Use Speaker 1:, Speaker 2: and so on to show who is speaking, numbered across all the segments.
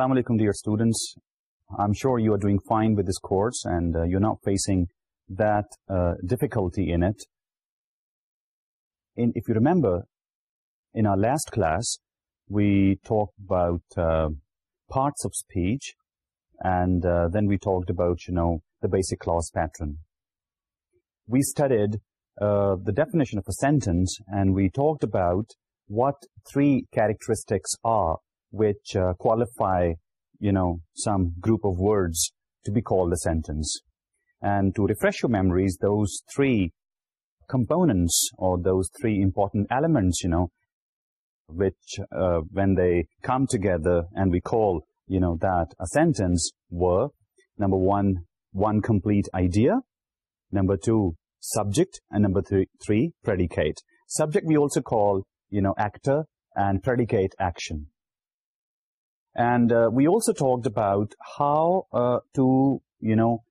Speaker 1: Assalamu alaikum dear students. I'm sure you are doing fine with this course and uh, you're not facing that uh, difficulty in it. In, if you remember, in our last class, we talked about uh, parts of speech and then we talked about, you know, the basic clause pattern. We studied the definition of a sentence and we talked about what three characteristics are which uh, qualify, you know, some group of words to be called a sentence. And to refresh your memories, those three components or those three important elements, you know, which uh, when they come together and we call, you know, that a sentence were, number one, one complete idea, number two, subject, and number three, predicate. Subject we also call, you know, actor and predicate action and uh, we also talked about how uh, to you know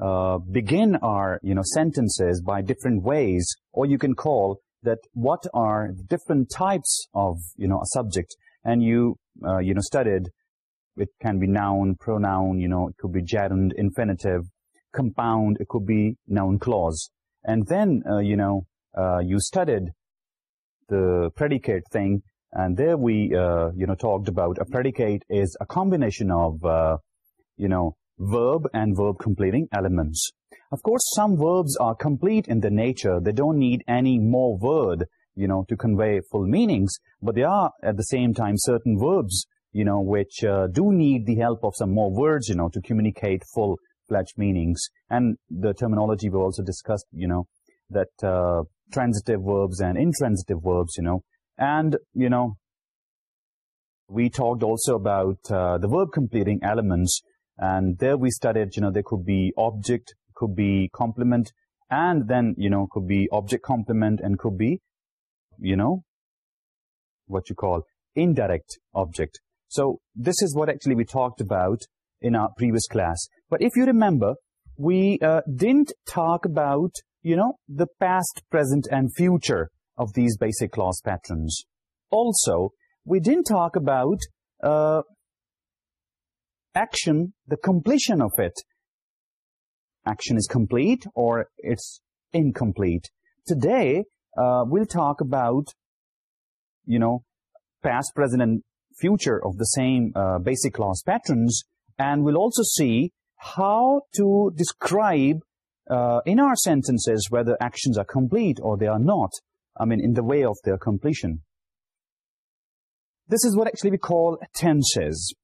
Speaker 1: uh, begin our you know sentences by different ways or you can call that what are different types of you know a subject. And you you know studied it can be noun pronoun you know it could be gerund infinitive compound it could be noun clause. And then you know you studied the predicate thing and there we talked about a predicate is a combination of, of you know, verb and verb completing elements. Of course, some verbs are complete in the nature. They don't need any more word, you know, to convey full meanings. But there are, at the same time, certain verbs, you know, which uh, do need the help of some more words, you know, to communicate full-fledged meanings. And the terminology we also discussed, you know, that uh, transitive verbs and intransitive verbs, you know, and, you know, we talked also about uh, the verb completing elements. And there we studied, you know, there could be object, could be complement, and then, you know, could be object complement and could be, you know, what you call indirect object. So this is what actually we talked about in our previous class. But if you remember, we uh, didn't talk about, you know, the past, present, and future of these basic clause patterns. Also, we didn't talk about uh, action, the completion of it. Action is complete or it's incomplete. Today, uh, we'll talk about, you know, past, present, and future of the same uh, basic clause patterns. And we'll also see how to describe uh, in our sentences whether actions are complete or they are not. I mean, in the way of their completion. This is what actually we call tenses.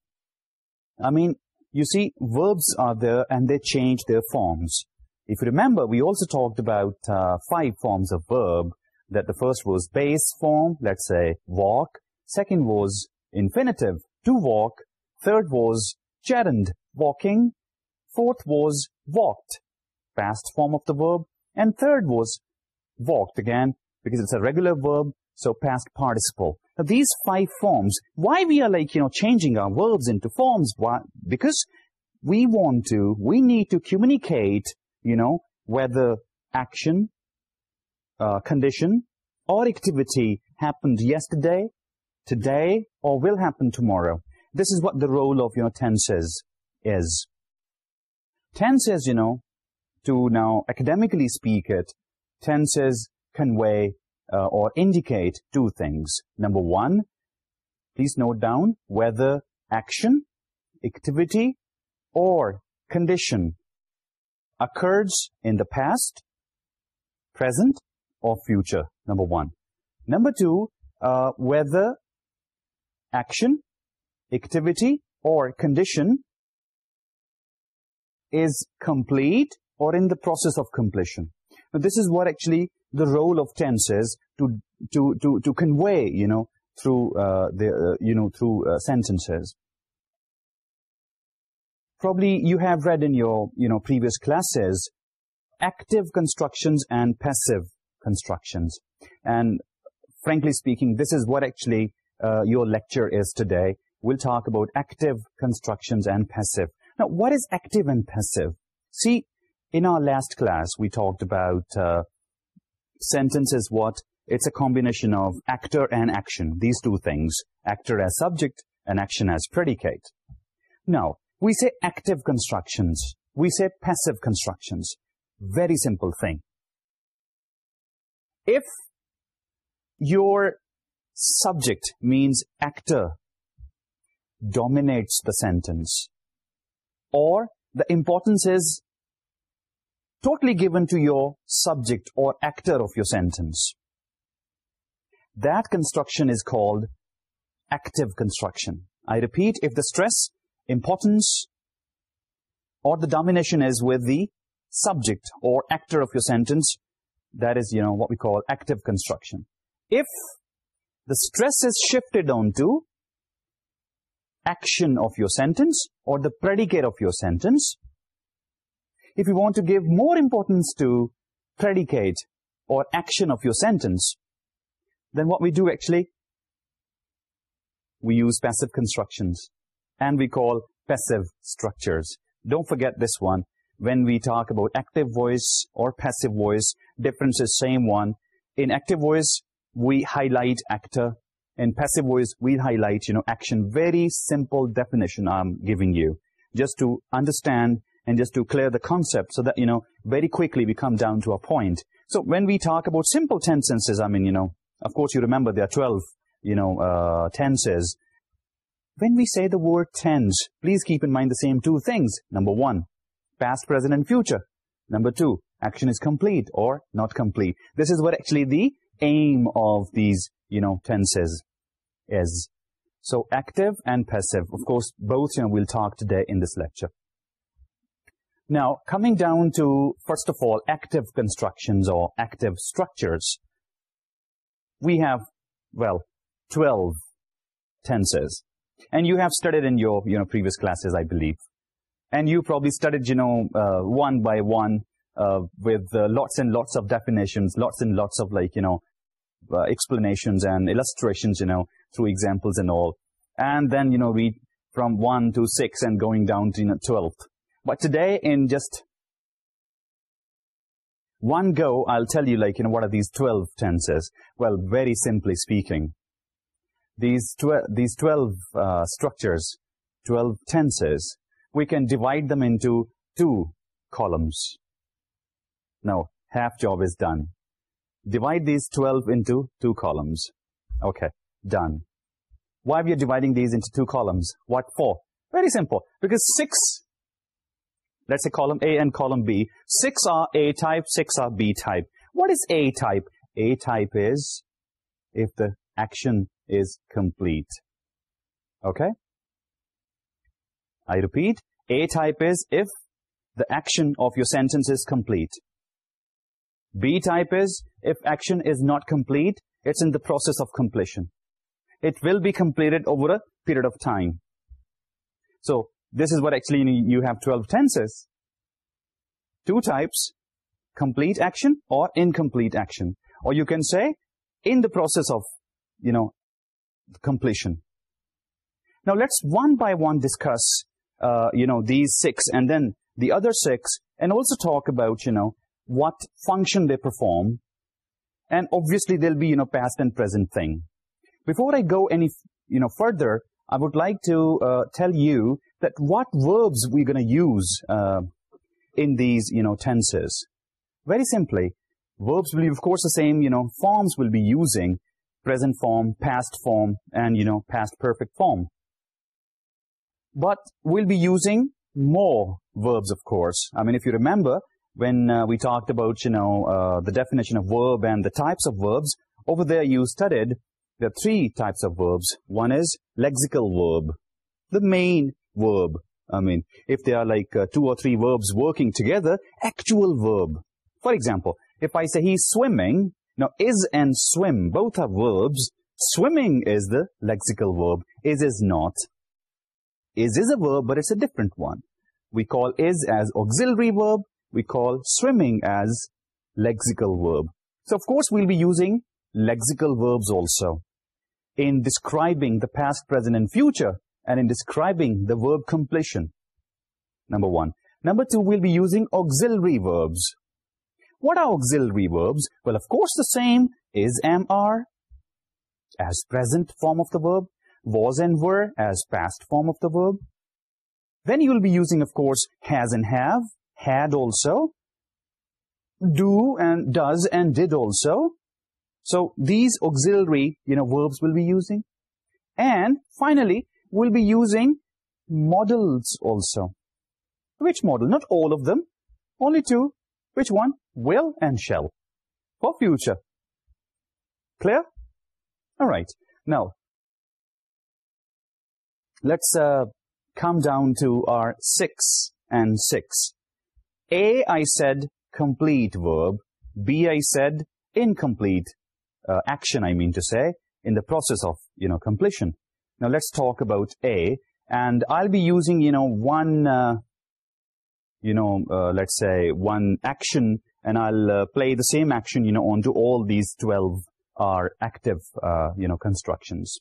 Speaker 1: I mean, you see, verbs are there and they change their forms. If you remember, we also talked about uh, five forms of verb, that the first was base form, let's say walk. Second was infinitive, to walk. Third was gerund, walking. Fourth was walked, past form of the verb. And third was walked again, because it's a regular verb, so past participle. Now these five forms, why we are like, you know, changing our verbs into forms, why? because we want to, we need to communicate, you know, whether action, uh, condition, or activity happened yesterday, today, or will happen tomorrow. This is what the role of, you know, tenses is. Tenses, you know, to now academically speak it, tenses convey uh, or indicate two things. Number one, please note down whether action, activity or condition occurs in the past, present or future, number one. Number two, uh, whether action, activity or condition is complete or in the process of completion. Now, this is what actually the role of tenses to, to, to, to convey, you know, through, uh, the, uh, you know, through uh, sentences. Probably you have read in your, you know, previous classes, active constructions and passive constructions. And frankly speaking, this is what actually uh, your lecture is today. We'll talk about active constructions and passive. Now, what is active and passive? See, in our last class, we talked about uh, sentence is what? It's a combination of actor and action, these two things, actor as subject and action as predicate. Now, we say active constructions, we say passive constructions, very simple thing. If your subject means actor dominates the sentence or the importance is totally given to your subject or actor of your sentence. That construction is called active construction. I repeat, if the stress, importance or the domination is with the subject or actor of your sentence, that is, you know, what we call active construction. If the stress is shifted onto action of your sentence or the predicate of your sentence, if you want to give more importance to predicate or action of your sentence, then what we do actually, we use passive constructions and we call passive structures. Don't forget this one. When we talk about active voice or passive voice, difference is same one. In active voice, we highlight actor. In passive voice, we highlight, you know, action. Very simple definition I'm giving you. Just to understand and just to clear the concept so that, you know, very quickly we come down to a point. So when we talk about simple tenses, I mean, you know, of course you remember there are 12, you know, uh, tenses. When we say the word tense, please keep in mind the same two things. Number one, past, present, and future. Number two, action is complete or not complete. This is what actually the aim of these, you know, tenses is. So active and passive, of course, both, you know, we'll talk today in this lecture. Now, coming down to, first of all, active constructions or active structures, we have, well, 12 tenses. And you have studied in your you know, previous classes, I believe. And you probably studied, you know, uh, one by one uh, with uh, lots and lots of definitions, lots and lots of, like, you know, explanations and illustrations, you know, through examples and all. And then, you know, we from 1 to 6 and going down to you 12th. But today, in just one go, I'll tell you, like, you know, what are these 12 tenses? Well, very simply speaking, these, tw these 12 uh, structures, 12 tenses, we can divide them into two columns. Now, half job is done. Divide these 12 into two columns. Okay, done. Why we are dividing these into two columns? What for? Very simple. Because 6 let's say column A and column B. Six are A type, six are B type. What is A type? A type is if the action is complete. Okay? I repeat, A type is if the action of your sentence is complete. B type is if action is not complete, it's in the process of completion. It will be completed over a period of time. So, this is what actually you have 12 tenses. Two types, complete action or incomplete action. Or you can say, in the process of, you know, completion. Now, let's one by one discuss, uh, you know, these six and then the other six and also talk about, you know, what function they perform. And obviously, there'll be, you know, past and present thing. Before I go any, you know, further, I would like to uh, tell you that what verbs we're going to use uh, in these, you know, tenses. Very simply, verbs will be, of course, the same, you know, forms will be using present form, past form, and, you know, past perfect form. But we'll be using more verbs, of course. I mean, if you remember, when uh, we talked about, you know, uh, the definition of verb and the types of verbs, over there you studied the three types of verbs. One is lexical verb, the main verb. I mean, if they are like uh, two or three verbs working together, actual verb. For example, if I say he's swimming, now is and swim, both are verbs. Swimming is the lexical verb. Is is not. Is is a verb, but it's a different one. We call is as auxiliary verb. We call swimming as lexical verb. So, of course, we'll be using lexical verbs also in describing the past, present, and future and in describing the verb completion, number one. Number two, we'll be using auxiliary verbs. What are auxiliary verbs? Well, of course, the same is am, are, as present form of the verb, was and were, as past form of the verb. Then you'll be using, of course, has and have, had also, do and does and did also. So these auxiliary, you know, verbs we'll be using. And finally, will be using modals also. Which modal? Not all of them. Only two. Which one? Will and shall. For future. Clear? Alright. Now, let's uh, come down to our 6 and 6. A, I said complete verb. B, I said incomplete uh, action, I mean to say, in the process of, you know, completion. Now let's talk about A, and I'll be using, you know, one, uh, you know, uh, let's say one action, and I'll uh, play the same action, you know, onto all these 12 are active, uh, you know, constructions.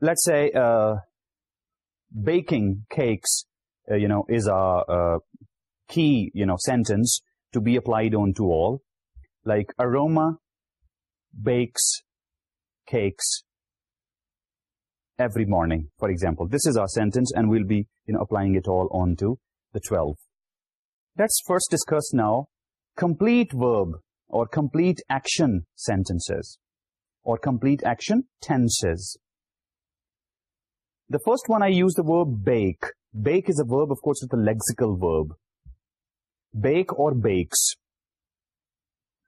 Speaker 1: Let's say uh, baking cakes, uh, you know, is a key, you know, sentence to be applied onto all, like aroma bakes cakes every morning, for example. This is our sentence and we'll be you applying it all onto the 12. Let's first discuss now complete verb or complete action sentences or complete action tenses. The first one I use the verb bake. Bake is a verb, of course, it's a lexical verb. Bake or bakes.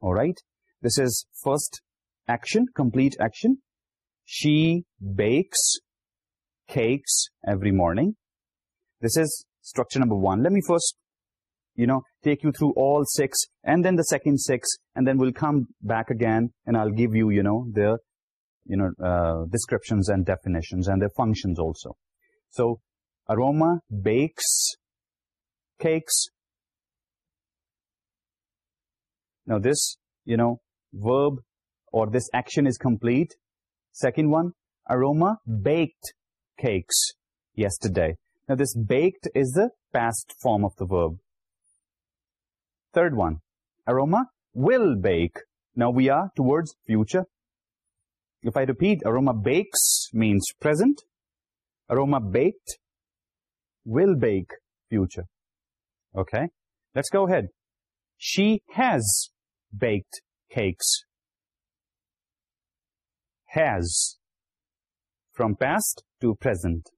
Speaker 1: All right? This is first action, complete action she bakes cakes every morning. This is structure number one. Let me first, you know, take you through all six and then the second six and then we'll come back again and I'll give you, you know, the, you know, uh, descriptions and definitions and their functions also. So, aroma bakes cakes. Now this, you know, verb or this action is complete Second one, aroma baked cakes yesterday. Now this baked is the past form of the verb. Third one, aroma will bake. Now we are towards future. If I repeat, aroma bakes means present. Aroma baked will bake future. Okay, let's go ahead. She has baked cakes has from past to present.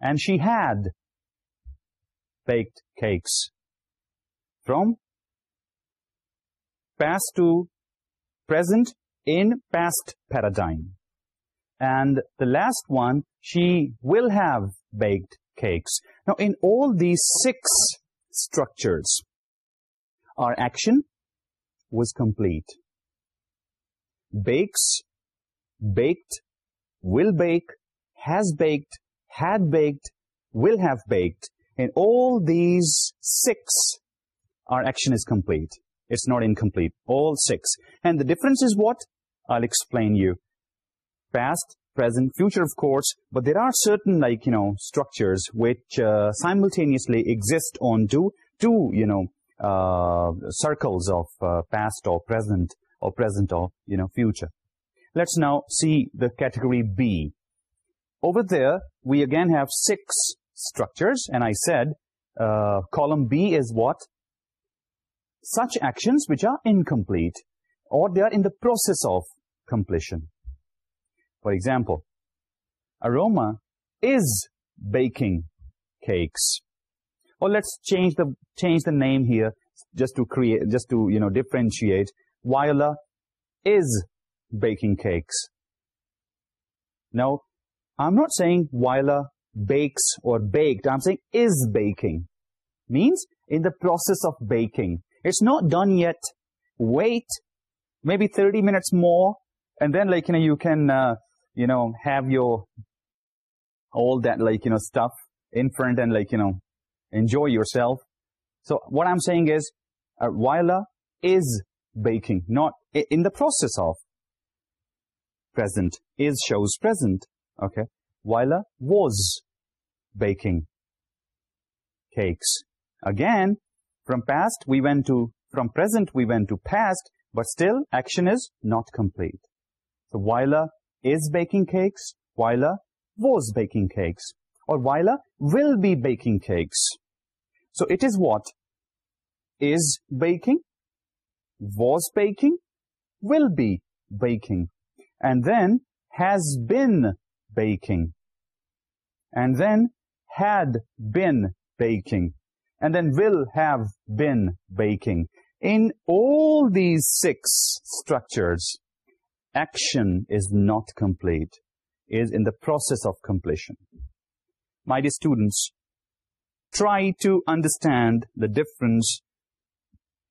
Speaker 1: And she had baked cakes from past to present in past paradigm. And the last one she will have baked cakes. Now in all these six structures our action was complete. Bakes baked, will bake, has baked, had baked, will have baked. In all these six, our action is complete. It's not incomplete. All six. And the difference is what? I'll explain you. Past, present, future, of course. But there are certain, like, you know, structures which uh, simultaneously exist on two, two you know, uh, circles of uh, past or present or present or, you know, future let's now see the category B. Over there, we again have six structures, and I said uh, column B is what? Such actions which are incomplete, or they are in the process of completion. For example, aroma is baking cakes. Or let's change the change the name here just to create just to you know differentiate. Viola is baking cakes. Now, I'm not saying Weiler bakes or baked. I'm saying is baking. Means in the process of baking. It's not done yet. Wait maybe 30 minutes more. And then like, you know, you can, uh, you know, have your, all that like, you know, stuff in front and like, you know, enjoy yourself. So what I'm saying is, uh, Weiler is baking, not in the process of present is shows present, okay, Wyla was baking cakes. Again, from past we went to, from present we went to past, but still action is not complete. So Wyla is baking cakes, Wyla was baking cakes, or Wyla will be baking cakes. So it is what? Is baking, was baking, will be baking. And then has been baking. And then had been baking. And then will have been baking. In all these six structures action is not complete is in the process of completion my dear students try to understand the difference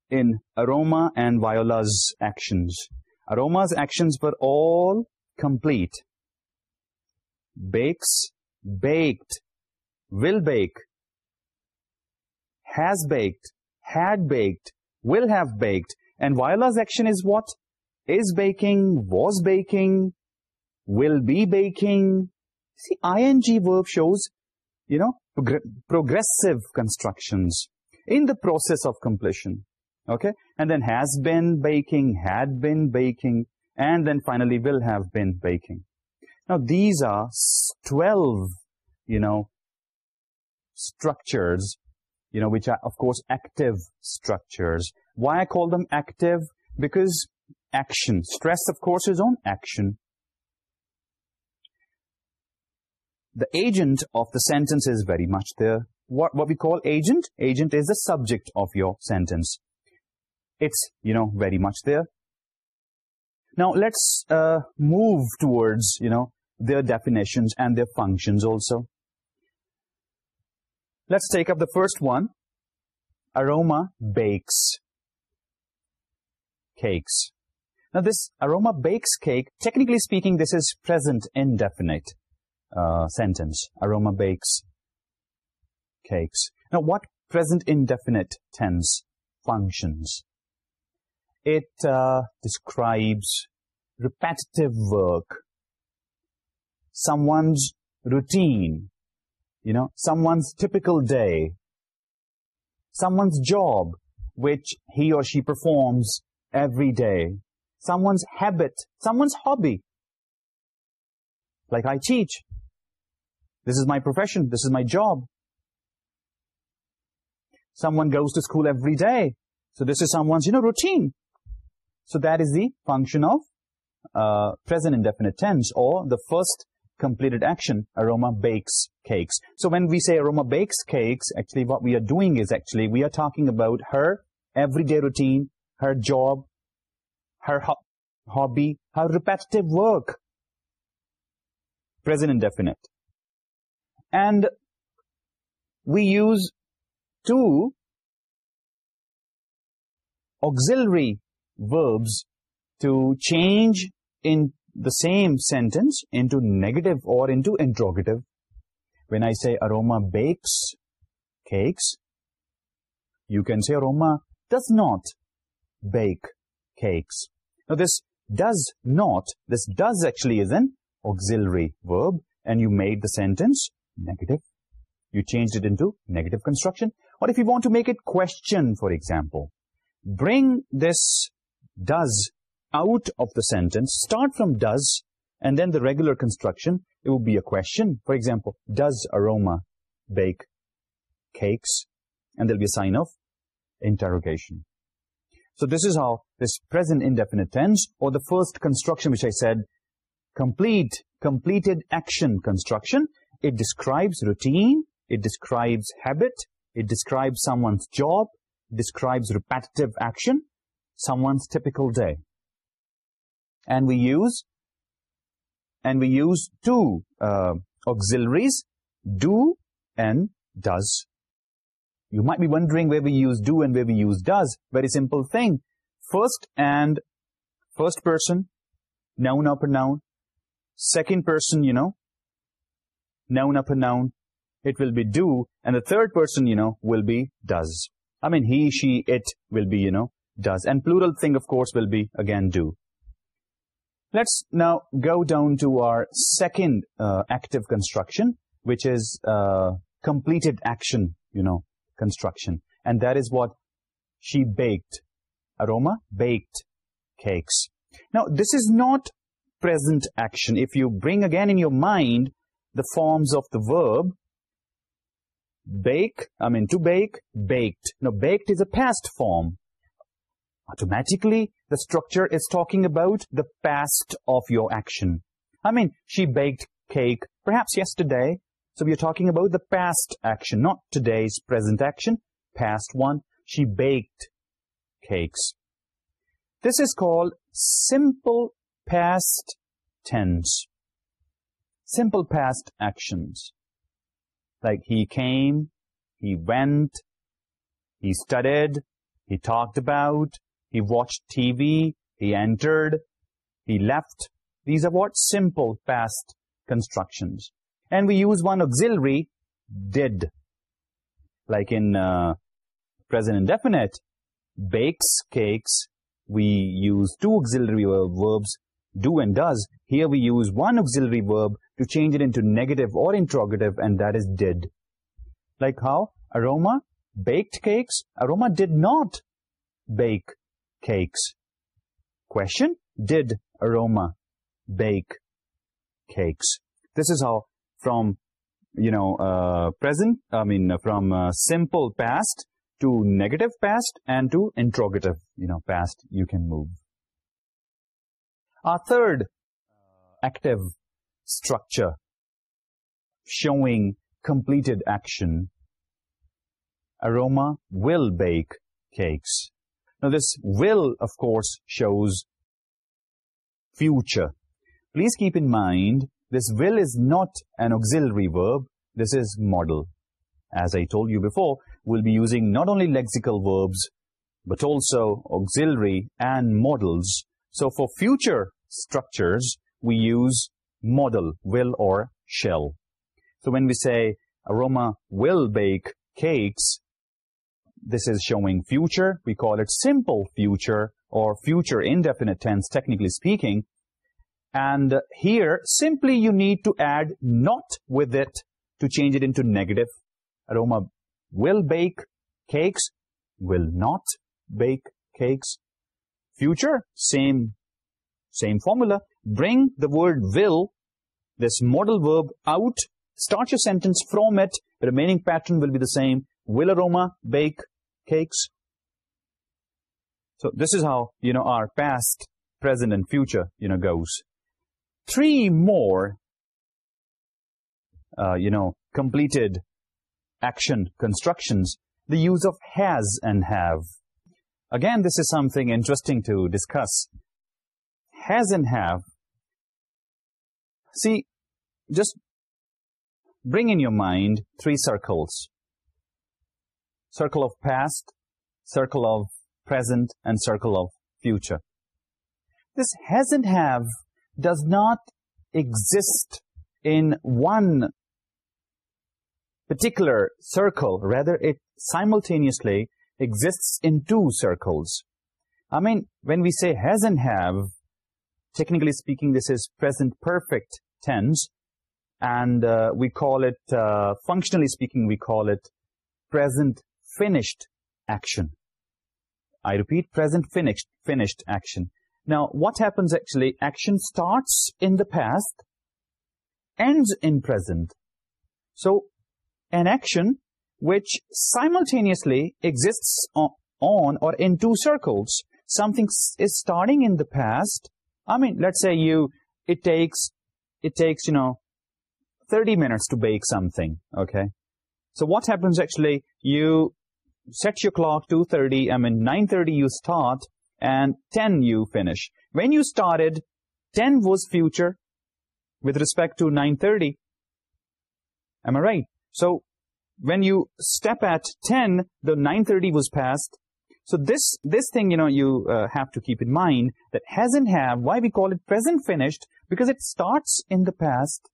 Speaker 1: in aroma and viola's actions aroma's actions were all complete. Bakes baked. Will bake. Has baked. Had baked. Will have baked. And viola's action is what? Is baking was baking will be baking. See ing verb shows you know progressive constructions in the process of completion okay? And then has been baking had been baking and then finally will have been baking. Now these are 12 you know structures you know which are of course active structures. Why i call them active? Because action. Stress of course is on action. The agent of the sentence is very much there what what we call agent? Agent is the subject of your sentence it's, you know, very much there. Now, let's uh, move towards, you know, their definitions and their functions also. Let's take up the first one. Aroma bakes cakes. Now, this aroma bakes cake, technically speaking, this is present indefinite uh, sentence. Aroma bakes cakes. Now, what present indefinite tense functions it uh, describes repetitive work, someone's routine, you know, someone's typical day, someone's job, which he or she performs every day, someone's habit, someone's hobby. Like I teach. This is my profession. This is my job. Someone goes to school every day. So this is someone's, you know, routine. So that is the function of uh, present indefinite tense, or the first completed action, aroma bakes cakes. So when we say aroma bakes cakes, actually what we are doing is actually we are talking about her everyday routine, her job, her ho hobby, her repetitive work. Present indefinite. And we use two auxiliary verbs to change in the same sentence into negative or into interrogative. When I say aroma bakes cakes, you can say aroma does not bake cakes. Now this does not, this does actually is an auxiliary verb and you made the sentence negative. You changed it into negative construction. Or if you want to make it question, for example, bring this does out of the sentence, start from does, and then the regular construction, it will be a question. For example, does aroma bake cakes? And there'll be a sign of interrogation. So this is how this present indefinite tense, or the first construction which I said, complete, completed action construction, it describes routine, it describes habit, it describes someone's job, describes repetitive action, someone's typical day. And we use, and we use two uh, auxiliaries, do and does. You might be wondering where we use do and where we use does. Very simple thing. First and first person, noun or noun. Second person, you know, noun or noun. It will be do. And the third person, you know, will be does. I mean, he, she, it will be, you know, does. And plural thing, of course, will be again do. Let's now go down to our second uh, active construction, which is uh, completed action, you know, construction. And that is what she baked. Aroma, baked cakes. Now, this is not present action. If you bring again in your mind the forms of the verb, bake, I mean to bake, baked. Now, baked is a past form automatically the structure is talking about the past of your action. I mean, she baked cake perhaps yesterday, so we are talking about the past action, not today's present action, past one, she baked cakes. This is called simple past tense, simple past actions. Like he came, he went, he studied, he talked about, he watched TV, he entered, he left. These are what? Simple past constructions. And we use one auxiliary, did. Like in uh, present indefinite, bakes, cakes, we use two auxiliary verbs, do and does. Here we use one auxiliary verb to change it into negative or interrogative, and that is did. Like how? Aroma, baked cakes, aroma did not bake cakes. Question, did aroma bake cakes? This is how from, you know, uh, present, I mean, uh, from uh, simple past to negative past and to interrogative, you know, past you can move. Our third uh, active structure showing completed action, aroma will bake cakes. Now this will, of course, shows future. Please keep in mind, this will is not an auxiliary verb. This is modal. As I told you before, we'll be using not only lexical verbs, but also auxiliary and modals. So for future structures, we use modal, will or shall. So when we say Roma will bake cakes, this is showing future. We call it simple future or future indefinite tense, technically speaking. And here, simply you need to add not with it to change it into negative. Aroma will bake cakes, will not bake cakes. Future, same, same formula. Bring the word will, this modal verb, out. Start your sentence from it. Remaining pattern will be the same. Will aroma bake cakes. So this is how, you know, our past, present and future, you know, goes. Three more, uh, you know, completed action constructions, the use of has and have. Again, this is something interesting to discuss. Has and have. See, just bring in your mind three circles circle of past, circle of present, and circle of future. This hasn't have does not exist in one particular circle. Rather, it simultaneously exists in two circles. I mean, when we say hasn't have, technically speaking, this is present perfect tense. And uh, we call it, uh, functionally speaking, we call it present finished action. I repeat, present finished, finished action. Now, what happens actually? Action starts in the past, ends in present. So, an action which simultaneously exists on, or in two circles. Something is starting in the past. I mean, let's say you, it takes, it takes, you know, 30 minutes to bake something, okay? So what happens actually, you set your clock 2.30, I mean 9.30 you start, and 10 you finish. When you started, 10 was future with respect to 9.30. Am I right? So, when you step at 10, the 9.30 was past. So, this this thing, you know, you uh, have to keep in mind that hasn't have, why we call it present finished, because it starts in the past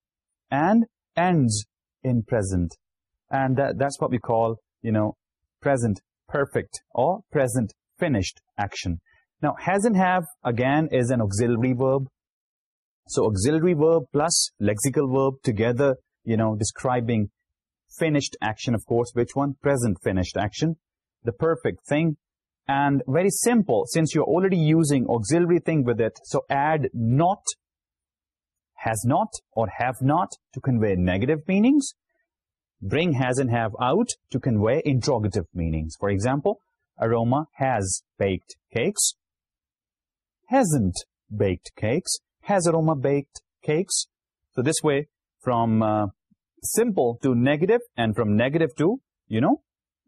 Speaker 1: and ends in present. And that's what we call, you know, Present perfect or present finished action. Now, has and have again is an auxiliary verb. So, auxiliary verb plus lexical verb together, you know, describing finished action, of course, which one? Present finished action, the perfect thing. And very simple, since you're already using auxiliary thing with it, so add not, has not or have not to convey negative meanings bring has and have out to convey interrogative meanings. For example, aroma has baked cakes, hasn't baked cakes, has aroma baked cakes. So this way, from uh, simple to negative and from negative to, you know,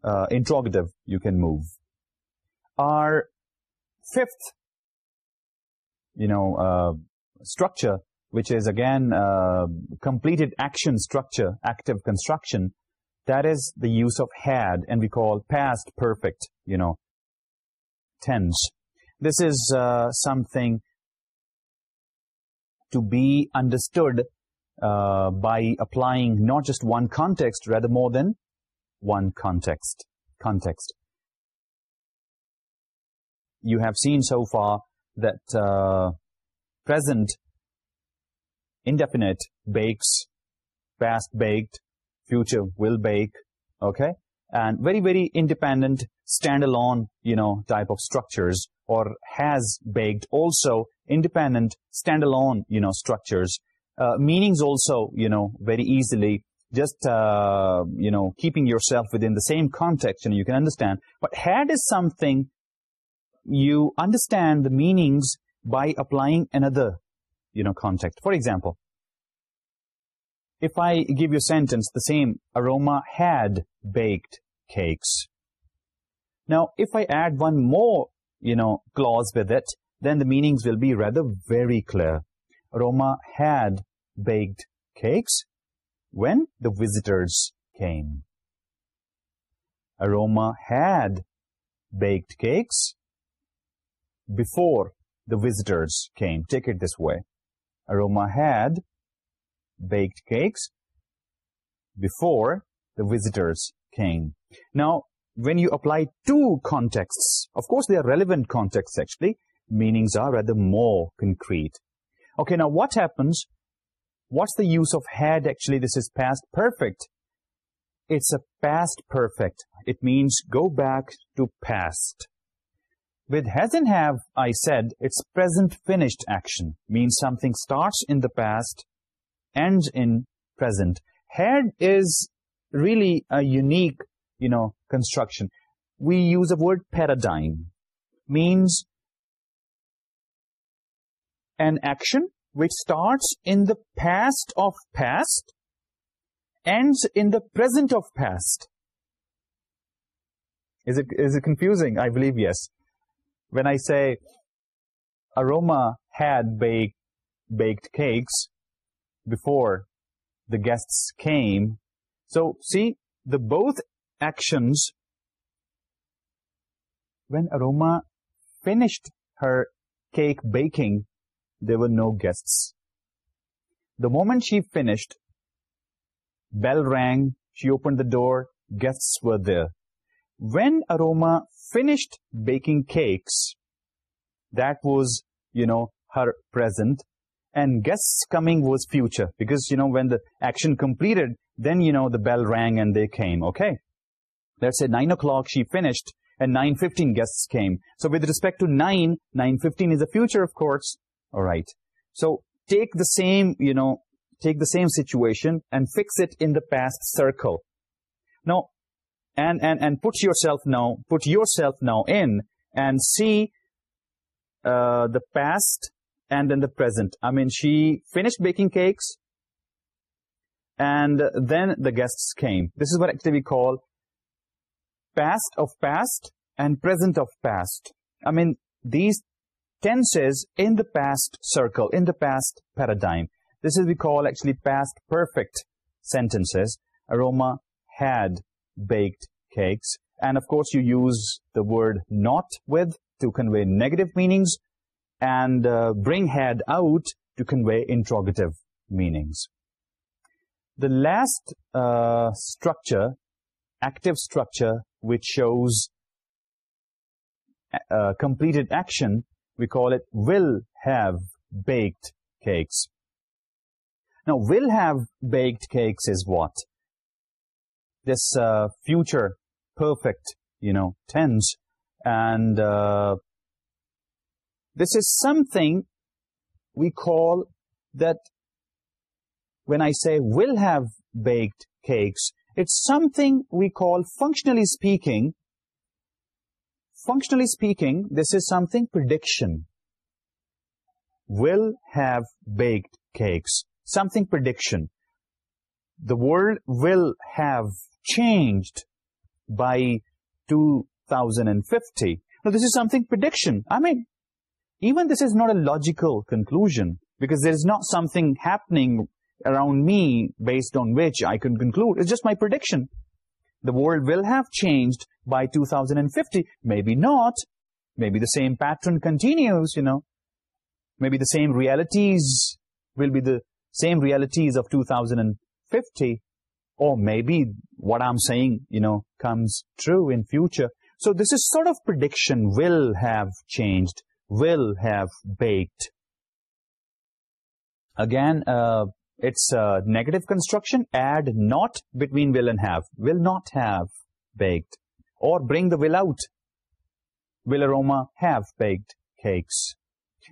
Speaker 1: uh, interrogative, you can move. Our fifth, you know, uh, structure which is again completed action structure, active construction, that is the use of had and we call past perfect, you know, tense. This is uh, something to be understood uh, by applying not just one context, rather more than one context. context. You have seen so far that uh, present indefinite bakes, past baked, future will bake, okay? And very, very independent, stand-alone, you know, type of structures or has baked also independent, stand-alone, you know, structures. Uh, meanings also, you know, very easily, just, uh, you know, keeping yourself within the same context, you know, you can understand. But had is something you understand the meanings by applying another you know, context. For example, if I give you a sentence, the same aroma had baked cakes. Now, if I add one more, you know, clause with it, then the meanings will be rather very clear. Aroma had baked cakes when the visitors came. Aroma had baked cakes before the visitors came. Take it this way aroma had baked cakes before the visitors came. Now, when you apply two contexts, of course they are relevant contexts actually, meanings are rather more concrete. Okay, now what happens? What's the use of had actually? This is past perfect. It's a past perfect. It means go back to past. With hasn't have, I said, its present finished action means something starts in the past, ends in present. Had is really a unique, you know, construction. We use a word paradigm. Means an action which starts in the past of past, ends in the present of past. Is it, is it confusing? I believe yes when I say aroma had baked baked cakes before the guests came. So see the both actions when aroma finished her cake baking, there were no guests. The moment she finished, bell rang, she opened the door, guests were there. When Aroma finished baking cakes. That was, you know, her present. And guests coming was future. Because, you know, when the action completed, then, you know, the bell rang and they came. Okay. Let's say 9 o'clock she finished and 9.15 guests came. So with respect to 9, 9.15 is the future, of course. All right. So take the same, you know, take the same situation and fix it in the past circle. Now, and and and put yourself now put yourself now in and see uh, the past and then the present. I mean she finished baking cakes and then the guests came. This is what we call past of past and present of past. I mean these tenses in the past circle in the past paradigm. This is we call actually past perfect sentences aroma had baked cakes. And of course, you use the word not with to convey negative meanings and uh, bring head out to convey interrogative meanings. The last uh, structure, active structure, which shows uh, completed action, we call it will have baked cakes. Now, will have baked cakes is what? this uh, future perfect, you know, tense. And uh, this is something we call that when I say we'll have baked cakes, it's something we call functionally speaking. Functionally speaking, this is something prediction. We'll have baked cakes. Something prediction. The word will have changed by 2050. Now, this is something prediction. I mean, even this is not a logical conclusion because there is not something happening around me based on which I can conclude. It's just my prediction. The world will have changed by 2050. Maybe not. Maybe the same pattern continues, you know. Maybe the same realities will be the same realities of 2050 or maybe what I'm saying, you know, comes true in future. So this is sort of prediction will have changed, will have baked. Again, uh, it's a negative construction. Add not between will and have. Will not have baked. Or bring the will out. Will aroma have baked cakes.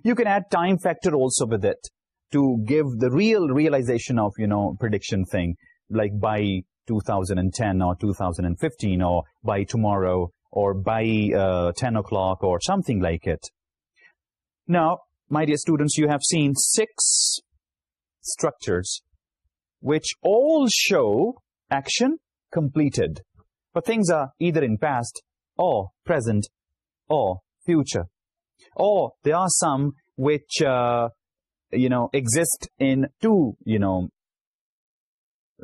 Speaker 1: You can add time factor also with it to give the real realization of, you know, prediction thing like by 2010 or 2015 or by tomorrow or by uh, 10 o'clock or something like it. Now, my dear students, you have seen six structures which all show action completed. But things are either in past or present or future. Or there are some which, uh, you know, exist in two, you know,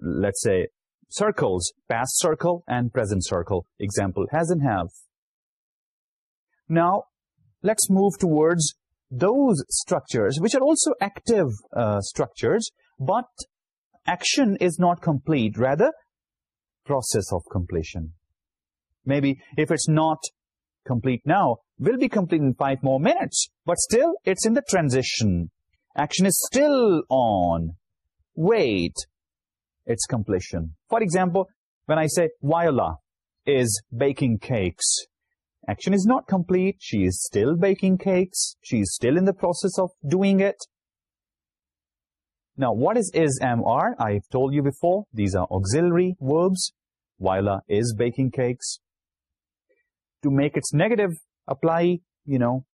Speaker 1: let's say, circles, past circle and present circle. Example, has and have. Now, let's move towards those structures, which are also active uh, structures, but action is not complete, rather process of completion. Maybe if it's not complete now, will be complete in five more minutes, but still it's in the transition. Action is still on. Wait, its completion. For example, when I say Viola is baking cakes, action is not complete. She is still baking cakes. She is still in the process of doing it. Now, what is is-mr? I've told you before, these are auxiliary verbs. Viola is baking cakes. To make its negative, apply, you know,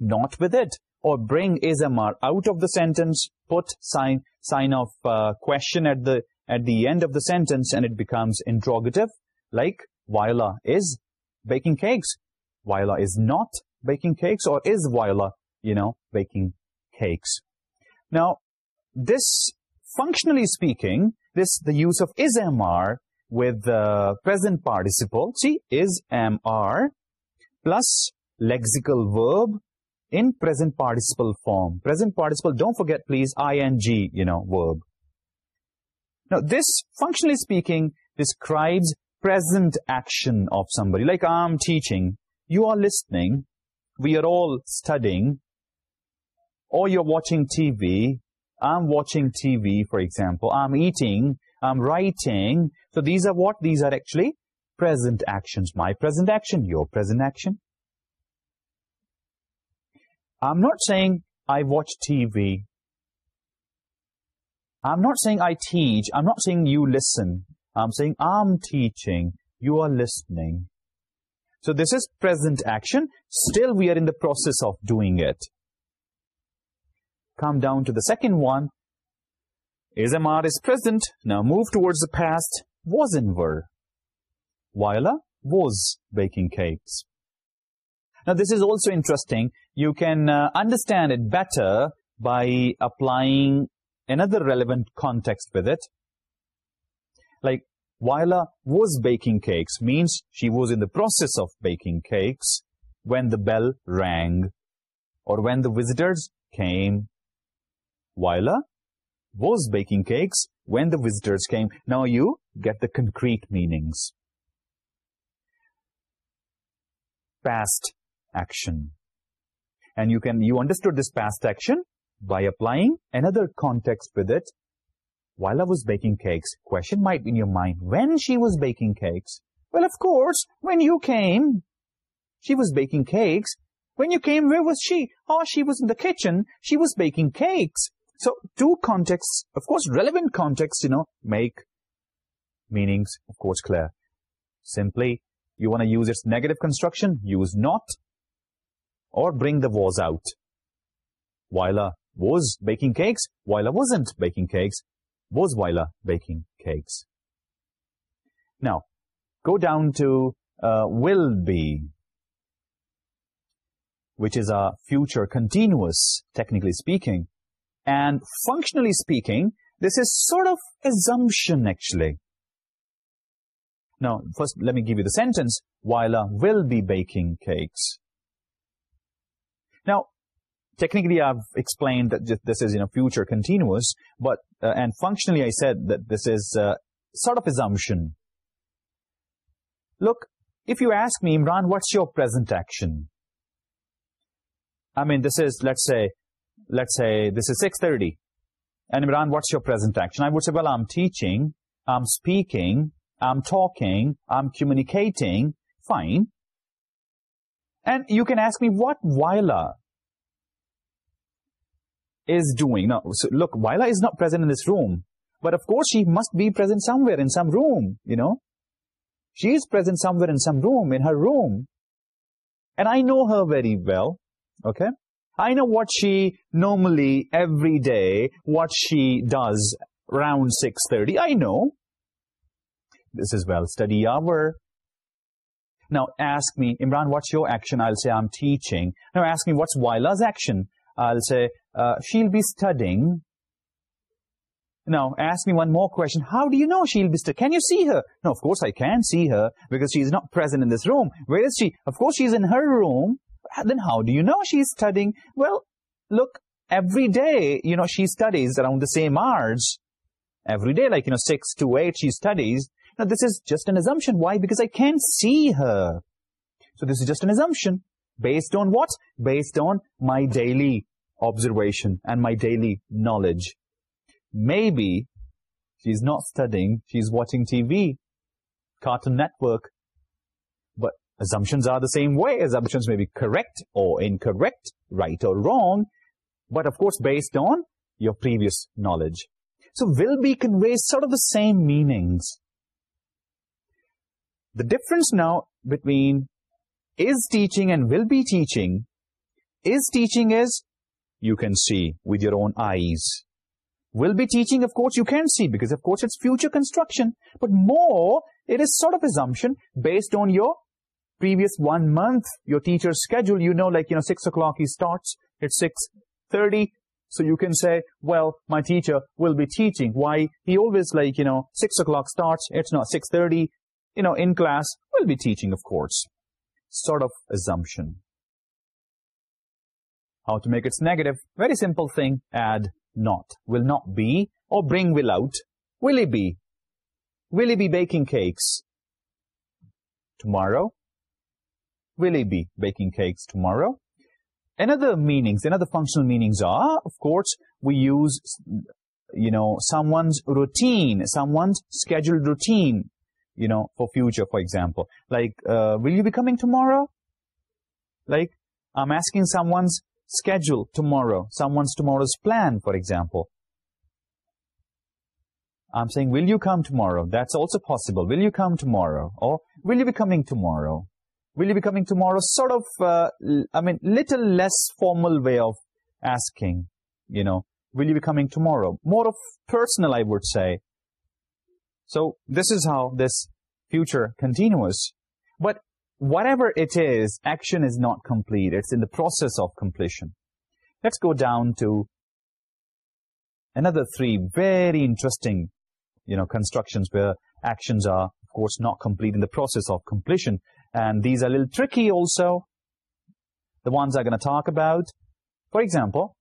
Speaker 1: not with it or bring ASMR out of the sentence, put sign, sign of uh, question at the, at the end of the sentence and it becomes interrogative, like Viola is baking cakes, Viola is not baking cakes, or is Viola, you know, baking cakes. Now, this, functionally speaking, this, the use of ISMR with the present participle, see, is, am, plus lexical verb, in present participle form. Present participle, don't forget please, ing, you know, verb. Now this, functionally speaking, describes present action of somebody. Like I'm teaching, you are listening, we are all studying, or you're watching TV. I'm watching TV, for example. I'm eating, I'm writing. So these are what? These are actually present actions. My present action, your present action. I'm not saying I watch TV. I'm not saying I teach. I'm not saying you listen. I'm saying I'm teaching. You are listening. So this is present action. Still we are in the process of doing it. Come down to the second one. SMR is present. Now move towards the past. Was in were. While was baking cakes. Now, this is also interesting. You can uh, understand it better by applying another relevant context with it. Like, Viola was baking cakes means she was in the process of baking cakes when the bell rang or when the visitors came. Viola was baking cakes when the visitors came. Now, you get the concrete meanings. past action. And you can you understood this past action by applying another context with it. While I was baking cakes, question might be in your mind, when she was baking cakes? Well, of course, when you came, she was baking cakes. When you came, where was she? Oh, she was in the kitchen. She was baking cakes. So, two contexts, of course, relevant contexts, you know, make meanings, of course, clear. Simply, you want to use its negative construction, use not or bring the was out. Weiler was baking cakes. Weiler wasn't baking cakes. Was Weiler baking cakes? Now, go down to uh, will be, which is a future continuous, technically speaking. And functionally speaking, this is sort of assumption, actually. Now, first, let me give you the sentence. Weiler will be baking cakes. Now, technically I've explained that this is, you know, future continuous, but, uh, and functionally I said that this is uh, sort of assumption. Look, if you ask me, Imran, what's your present action? I mean, this is, let's say, let's say this is 6.30. And Imran, what's your present action? I would say, well, I'm teaching, I'm speaking, I'm talking, I'm communicating. Fine. And you can ask me what Wyla is doing. Now, look, Wyla is not present in this room. But of course, she must be present somewhere in some room, you know. She is present somewhere in some room, in her room. And I know her very well, okay. I know what she normally, every day, what she does around 6.30. I know. This is well study hour. Now ask me, Imran, what's your action? I'll say, I'm teaching. Now ask me, what's Waila's action? I'll say, uh, she'll be studying. Now ask me one more question. How do you know she'll be studying? Can you see her? No, of course I can see her because she's not present in this room. Where is she? Of course she's in her room. Then how do you know she's studying? Well, look, every day, you know, she studies around the same hours. Every day, like, you know, 6 to 8, she studies. Now, this is just an assumption. Why? Because I can't see her. So, this is just an assumption. Based on what? Based on my daily observation and my daily knowledge. Maybe she's not studying, she's watching TV, Cartoon Network. But assumptions are the same way. Assumptions may be correct or incorrect, right or wrong. But of course, based on your previous knowledge. So will be conveys sort of the same meanings the difference now between is teaching and will be teaching is teaching is you can see with your own eyes. Will be teaching of course you can see because of course it's future construction. But more it is sort of assumption based on your previous one month your teacher's schedule. You know like you know six o'clock he starts at six thirty. so you can say well my teacher will be teaching. Why? He always like you know six o'clock starts it's not six thirty you know, in class, we'll be teaching, of course. Sort of assumption. How to make it's negative? Very simple thing, add not. Will not be or bring will out. Will he be? Will he be baking cakes tomorrow? Will he be baking cakes tomorrow? Another meanings, another functional meanings are, of course, we use, you know, someone's routine, someone's scheduled routine you know, for future, for example. Like, uh, will you be coming tomorrow? Like, I'm asking someone's schedule tomorrow, someone's tomorrow's plan, for example. I'm saying, will you come tomorrow? That's also possible. Will you come tomorrow? Or, will you be coming tomorrow? Will you be coming tomorrow? Sort of, uh, I mean, little less formal way of asking, you know, will you be coming tomorrow? More of personal, I would say. So this is how this future continuous. But whatever it is, action is not complete; it's in the process of completion. Let's go down to another three very interesting, you know, constructions where actions are, of course, not complete in the process of completion. And these are a little tricky also. The ones I'm going to talk about. For example,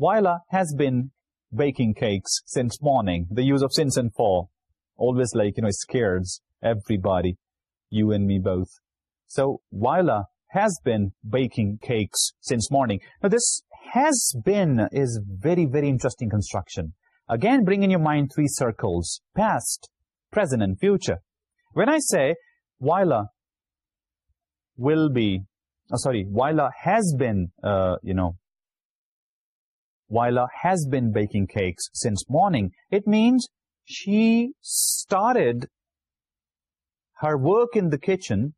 Speaker 1: Wyla has been baking cakes since morning. The use of since and for always like, you know, scares everybody, you and me both. So Wyla has been baking cakes since morning. Now this has been is very, very interesting construction. Again, bring in your mind three circles, past, present, and future. When I say Wyla will be, oh, sorry, Wyla has been, uh, you know, Wyla has been baking cakes since morning, it means she started her work in the kitchen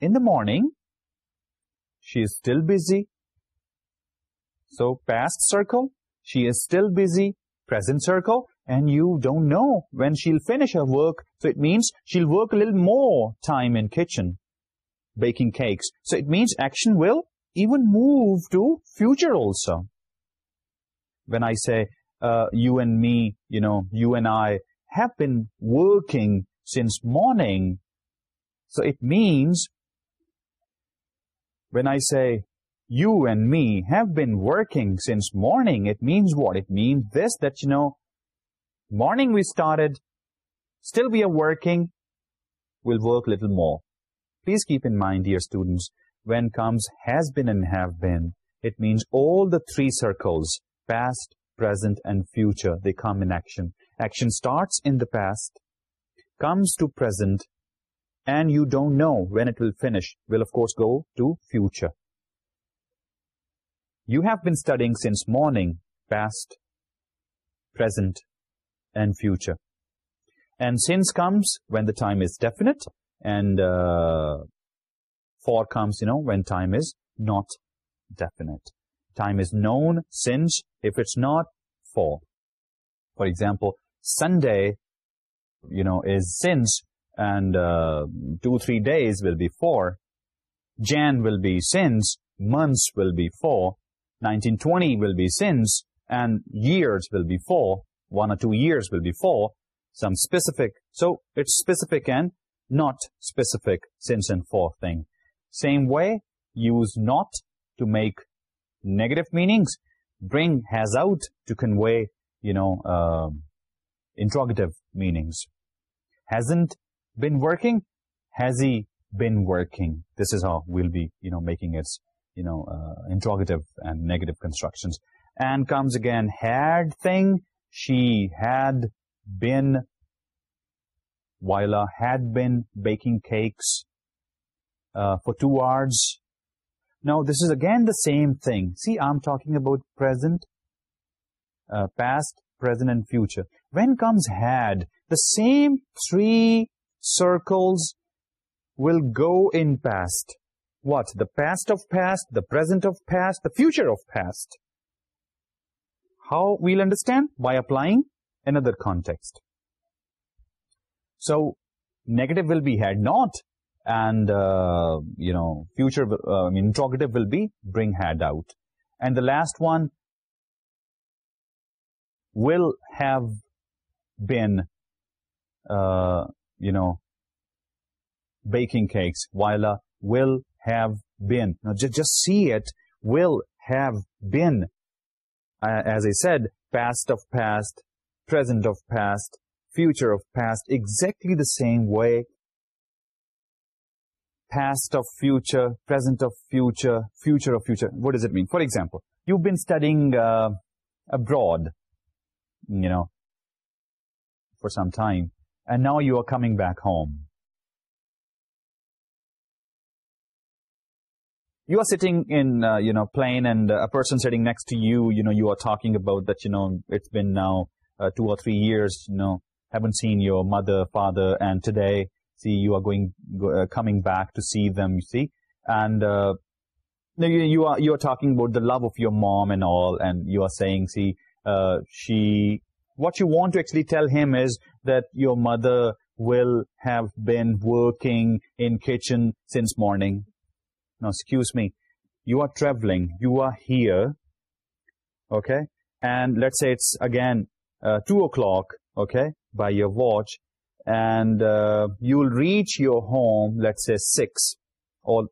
Speaker 1: in the morning. She is still busy. So past circle, she is still busy. Present circle, and you don't know when she'll finish her work. So it means she'll work a little more time in kitchen baking cakes. So it means action will even move to future also. When I say you and me you know you and I have been working since morning so it means when I see you and me have been working since morning it means what it means this that you know morning we started still we are working will work little more please keep in mind your students when comes has been and have been it means all the three circles past present and future. They come in action. Action starts in the past, comes to present, and you don't know when it will finish. will, of course, go to future. You have been studying since morning, past, present, and future. And since comes when the time is definite, and uh, for comes, you know, when time is not definite time is known since if it's not for for example sunday you know is since and uh, two three days will be for jan will be since months will be for 1920 will be since and years will be for one or two years will be for some specific so it's specific and not specific since and for thing. Same way use not to make negative meanings. Bring has out to convey, you know, um, interrogative meanings. Hasn't been working? Has he been working? This is how we'll be, you know, making its, you know, uh, interrogative and negative constructions. And comes again, had thing. She had been, Wyla had been baking cakes uh, for two hours. Now, this is again the same thing. See, I'm talking about present, uh, past, present and future. When comes had, the same three circles will go in past. What? The past of past, the present of past, the future of past. How we'll understand? By applying another context. So, negative will be had not and uh, you know future uh, interrogative will be bring had out. And the last one will have been uh, you know baking cakes while will have been. Now just just see it will have been as i said past of past present of past future of past exactly the same way past of future, present of future, future of future. What does it mean? For example, you've been studying uh, abroad, you know, for some time, and now you are coming back home. You are sitting in, uh, you know, plane and uh, a person sitting next to you, you know, you are talking about that, you know, it's been now uh, two or three years, you know, haven't seen your mother, father, and today see you are going uh, coming back to see them you see. And uh, you, are you are talking about the love of your mom and all and you are saying see uh, she what you want to actually tell him is that your mother will have been working in kitchen since morning. Now excuse me you are traveling you are here okay? And let's say it's again uh, two o'clock okay by your watch and uh, you will reach your home, let's say 6, or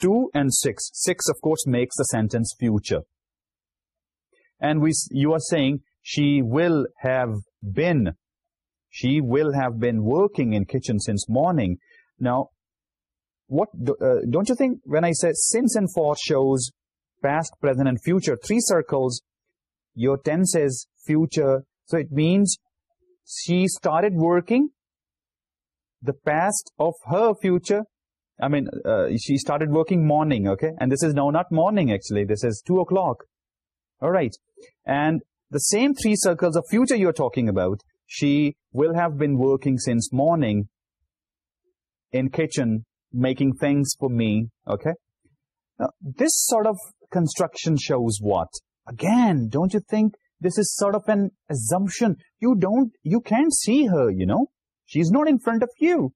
Speaker 1: 2 and 6. 6, of course, makes the sentence future. And we you are saying, she will have been, she will have been working in kitchen since morning. Now, what do, uh, don't you think when I say since and for shows past, present, and future, three circles, your tense is future, so it means she started working the past of her future. I mean uh, she started working morning okay? And this is now not morning actually. This is two o'clock. All right. And the same three circles of future you are talking about she will have been working since morning in kitchen making things for me okay? Now, this sort of construction shows what? Again don't you think this is sort of an assumption. You don't, you can't see her, you know. She's not in front of you.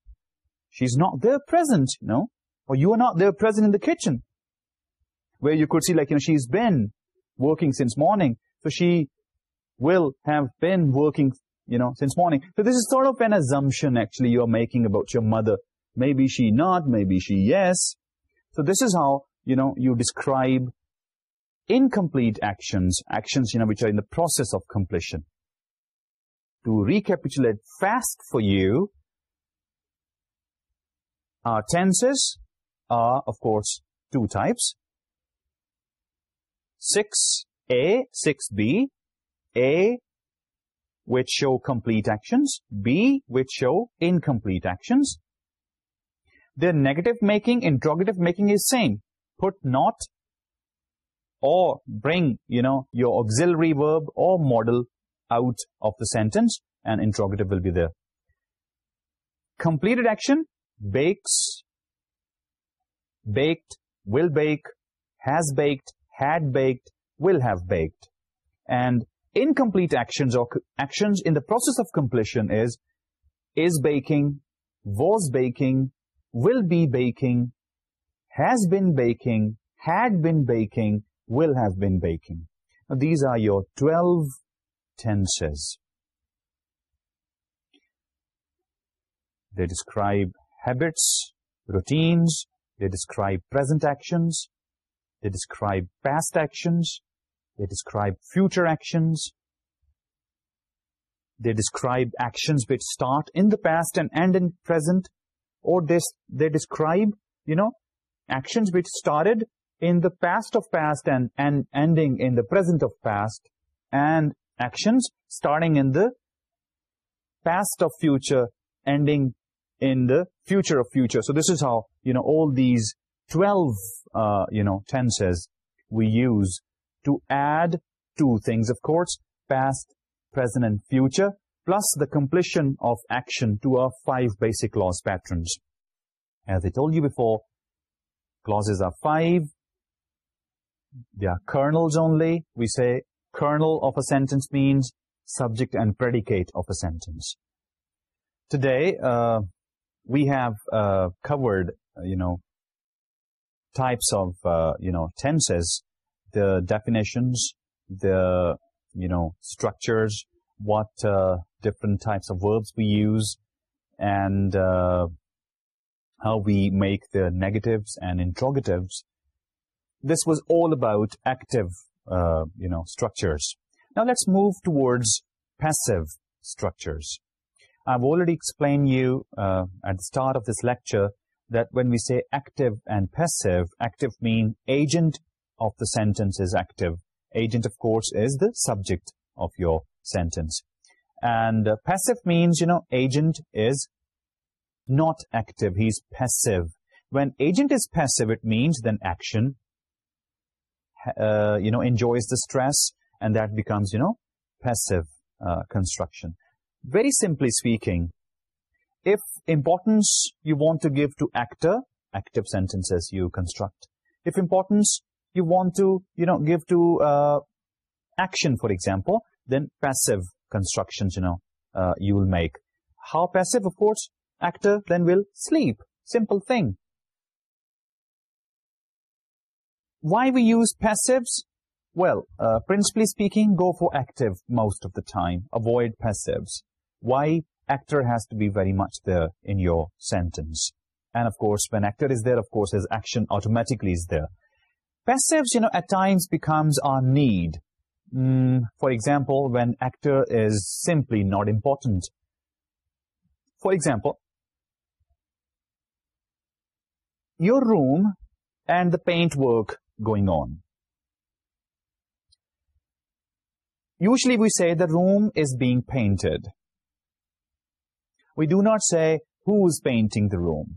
Speaker 1: She's not there present, you. Or you are not there present in the kitchen. Where you could see, like, you know, she's been working since morning. So she will have been working, you know, since morning. So this is sort of an assumption, actually, you are making about your mother. Maybe she not, maybe she yes. So this is how, you know, you describe incomplete actions, actions you know, which are in the process of completion. To recapitulate fast for you, our tenses are, of course, two types. 6A, 6B, A, which show complete actions, B, which show incomplete actions. Their negative making, interrogative making is same. Put not or bring, you know, your auxiliary verb or modal out of the sentence and interrogative will be there. Completed action, bakes, baked, will bake, has baked, had baked, will have baked. And incomplete actions or actions in the process of completion is, is baking, was baking, will be baking, has been baking, had been baking, will have been baking. Now, these are your 12 tenses. They describe habits, routines, they describe present actions, they describe past actions, they describe future actions, they describe actions which start in the past and end in present, or this, they describe, you know, actions which started in the past of past and, and ending in the present of past and actions starting in the past of future ending in the future of future. So this is how, you know, all these 12, uh, you know, tenses we use to add two things, of course, past, present, and future, plus the completion of action to our five basic clause patterns. As I told you before, clauses are five, they kernels only. We say kernel of a sentence means subject and predicate of a sentence. Today, uh, we have uh, covered, uh, you know, types of, you know, tenses, the definitions, the, you know, structures, what different types of verbs we use, and how we make the negatives and interrogatives this was all about active, uh, you know, structures. Now let's move towards passive structures. I've already explained you uh, at the start of this lecture that when we say active and passive, active means agent of the sentence is active. Agent, of course, is the subject of your sentence. And uh, passive means, you know, agent is not active. He's passive. When agent is passive, it means then action you know enjoys the stress and that becomes you know passive construction very simply speaking if importance you want to give to actor active sentence you construct if importance you want to you know give to action for example then passive construction you know you will make how passive of course actor then will sleep simple thing why we use passives? Well, uh, principally speaking, go for active most of the time. Avoid passives. Why actor has to be very much there in your sentence? And of course, when actor is there, of course, his action automatically is there. Passives, you know, at times becomes our need. Mm, for example, when actor is simply not important. For example, your room and the paintwork going on. Usually we say the room is being painted. We do not say who's painting the room.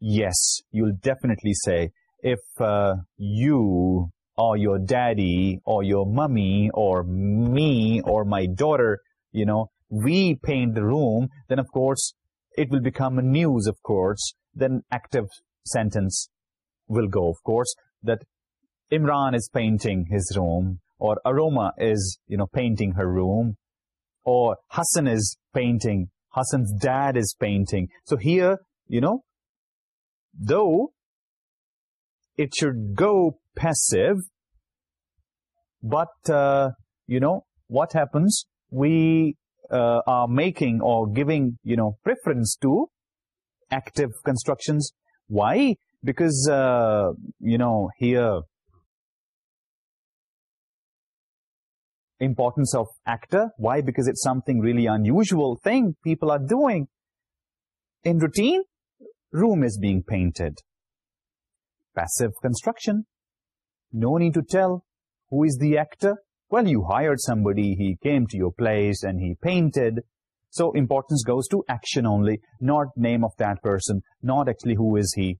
Speaker 1: Yes, you'll definitely say if uh, you or your daddy or your mummy or me or my daughter, you know, we paint the room, then of course it will become a news, of course. Then active sentence will go, of course, that Imran is painting his room, or Aroma is, you know, painting her room, or Hassan is painting, Hassan's dad is painting. So here, you know, though it should go passive, but, uh, you know, what happens? We uh, are making or giving, you know, preference to active constructions. Why? Because, uh, you know, here importance of actor. Why? Because it's something really unusual thing people are doing. In routine, room is being painted. Passive construction. No need to tell who is the actor. Well, you hired somebody, he came to your place and he painted. So importance goes to action only, not name of that person, not actually who is he.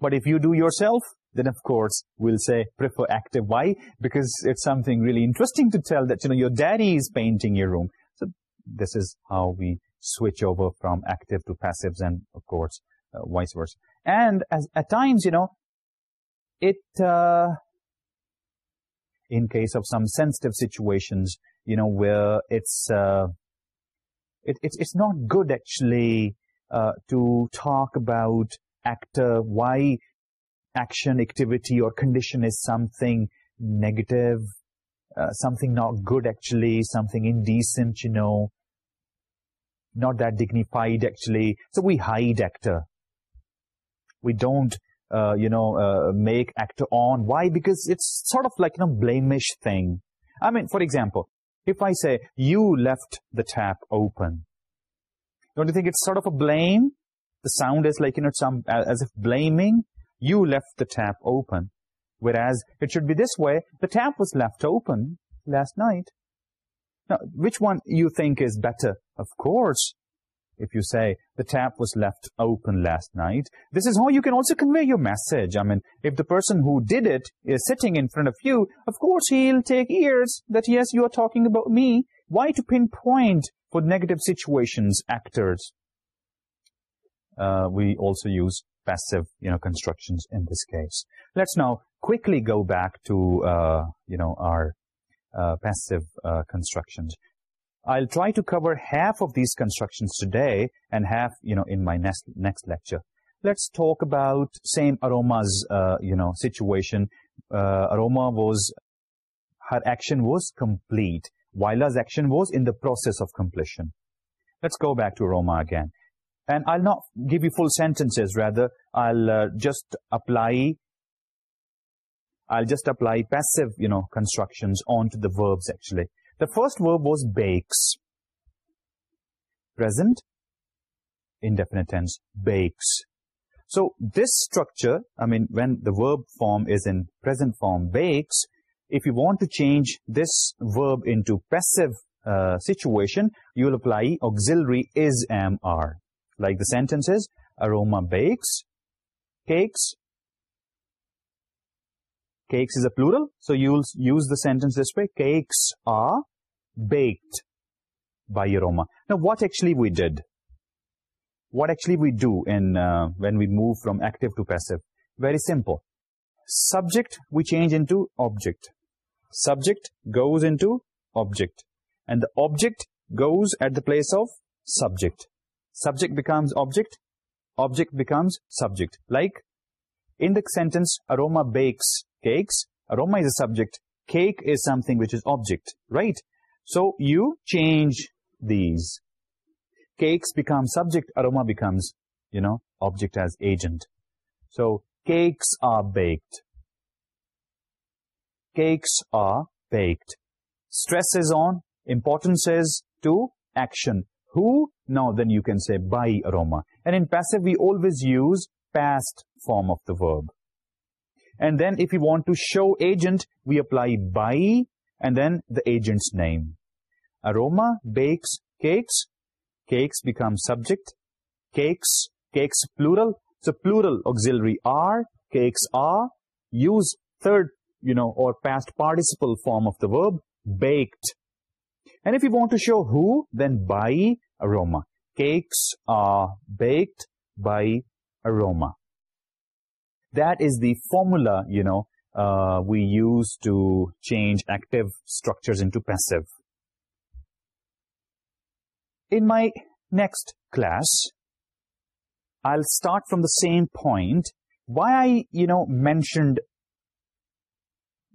Speaker 1: But if you do yourself, then of course we'll say prefer active. Why? Because it's something really interesting to tell that, you know, your daddy is painting your room. So this is how we switch over from active to passives and of course uh, vice versa. And as, at times, you know, it, uh, in case of some sensitive situations, you know, where it's, uh, it, it's, it's not good actually, uh, to talk about actor. Why? action, activity or condition is something negative, uh, something not good actually, something indecent, you know, not that dignified actually. So we hide actor. We don't, uh, you know, uh, make actor on. Why? Because it's sort of like a you know, blemish thing. I mean, for example, if I say, you left the tap open, don't you think it's sort of a blame? The sound is like, you know, some as if blaming. You left the tap open, whereas it should be this way. The tap was left open last night. Now, which one you think is better? Of course, if you say the tap was left open last night. This is how you can also convey your message. I mean, if the person who did it is sitting in front of you, of course he'll take ears that yes, you are talking about me. Why to pinpoint for negative situations, actors? Uh, we also use passive, you know, constructions in this case. Let's now quickly go back to, uh, you know, our uh, passive uh, constructions. I'll try to cover half of these constructions today and half, you know, in my next, next lecture. Let's talk about same aromas, uh, you know, situation. Uh, aroma was, her action was complete. Wyla's action was in the process of completion. Let's go back to aroma again and I'll not give you full sentences rather. I'll uh, just apply I'll just apply passive you know constructions onto the verbs actually. The first verb was bakes. Present. Indefinite tense. Bakes. So this structure I mean when the verb form is in present form bakes if you want to change this verb into passive uh, situation you will apply auxiliary is am are like the sentences aroma bakes cakes. Cakes is a plural so you'll use the sentence this way. Cakes are baked by aroma. Now what actually we did? What actually we do in uh, when we move from active to passive? Very simple. Subject we change into object. Subject goes into object. And the object goes at the place of subject subject becomes object, object becomes subject. Like, in the sentence, aroma bakes cakes, aroma is a subject, cake is something which is object, right? So, you change these. Cakes become subject, aroma becomes, you know, object as agent. So, cakes are baked. Cakes are baked. Stress is on, importance is to action who, now then you can say by aroma. And in passive, we always use past form of the verb. And then if we want to show agent, we apply by and then the agent's name. Aroma bakes cakes. Cakes become subject. Cakes, cakes plural. So plural auxiliary are, cakes are. Use third, you know, or past participle form of the verb. Baked and if you want to show who, then by aroma. Cakes are baked by aroma. That is the formula, you know, uh, we use to change active structures into passive. In my next class, I'll start from the same point. Why I, you know, mentioned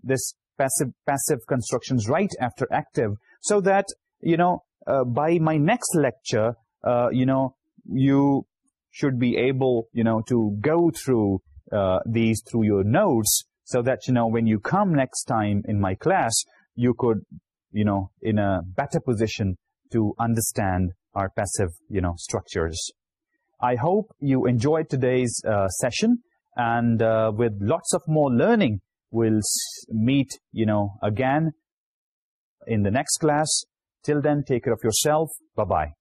Speaker 1: this passive passive constructions right after active so that you know uh, by my next lecture uh, you know you should be able you know to go through uh, these through your notes so that you know when you come next time in my class you could you know in a better position to understand our passive you know structures. I hope you enjoyed today's session and with lots of more learning we'll meet you know again in the next class. Till then, take care of yourself. Bye-bye.